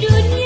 dunia